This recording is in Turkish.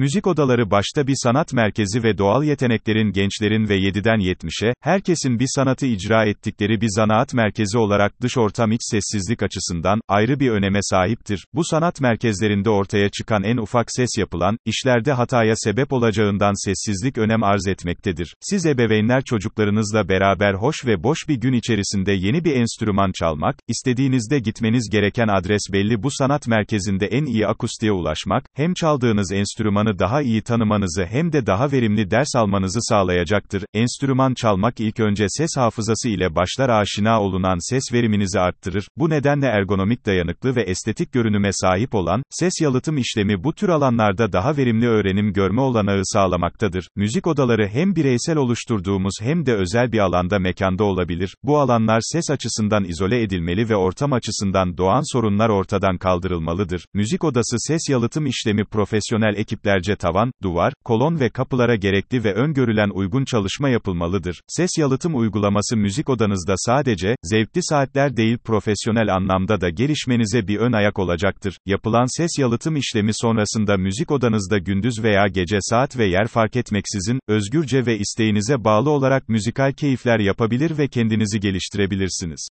Müzik odaları başta bir sanat merkezi ve doğal yeteneklerin gençlerin ve 7'den 70'e, herkesin bir sanatı icra ettikleri bir zanaat merkezi olarak dış ortam iç sessizlik açısından, ayrı bir öneme sahiptir. Bu sanat merkezlerinde ortaya çıkan en ufak ses yapılan, işlerde hataya sebep olacağından sessizlik önem arz etmektedir. Siz ebeveynler çocuklarınızla beraber hoş ve boş bir gün içerisinde yeni bir enstrüman çalmak, istediğinizde gitmeniz gereken adres belli bu sanat merkezinde en iyi akustiğe ulaşmak, hem çaldığınız enstrümanı daha iyi tanımanızı hem de daha verimli ders almanızı sağlayacaktır. Enstrüman çalmak ilk önce ses hafızası ile başlar aşina olunan ses veriminizi arttırır. Bu nedenle ergonomik dayanıklı ve estetik görünüme sahip olan, ses yalıtım işlemi bu tür alanlarda daha verimli öğrenim görme olanağı sağlamaktadır. Müzik odaları hem bireysel oluşturduğumuz hem de özel bir alanda mekanda olabilir. Bu alanlar ses açısından izole edilmeli ve ortam açısından doğan sorunlar ortadan kaldırılmalıdır. Müzik odası ses yalıtım işlemi profesyonel ekiplerce tavan, duvar, kolon ve kapılara gerekli ve öngörülen uygun çalışma yapılmalıdır. Ses yalıtım uygulaması müzik odanızda sadece, zevkli saatler değil profesyonel anlamda da gelişmenize bir ön ayak olacaktır. Yapılan ses yalıtım işlemi sonrasında müzik odanızda gündüz veya gece saat ve yer fark etmeksizin, özgürce ve isteğinize bağlı olarak müzikal keyifler yapabilir ve kendinizi geliştirebilirsiniz.